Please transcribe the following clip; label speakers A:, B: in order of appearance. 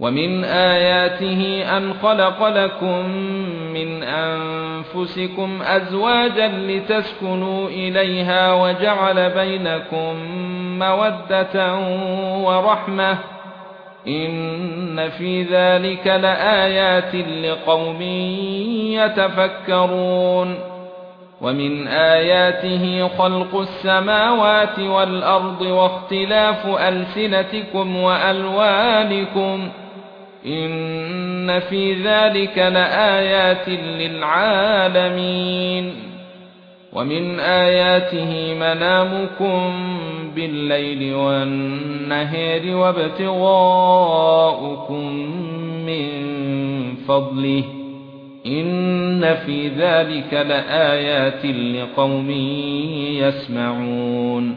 A: ومن اياته ان خلق لكم من انفسكم ازواجا لتسكنوا اليها وجعل بينكم موده ورحمه ان في ذلك لآيات لقوم يتفكرون ومن اياته خلق السماوات والارض واختلاف السنتكم والوانكم ان في ذلك لآيات للعالمين ومن آياته منامكم بالليل والنهار وابتغاؤكم من فضله ان في ذلك لآيات لقوم يسمعون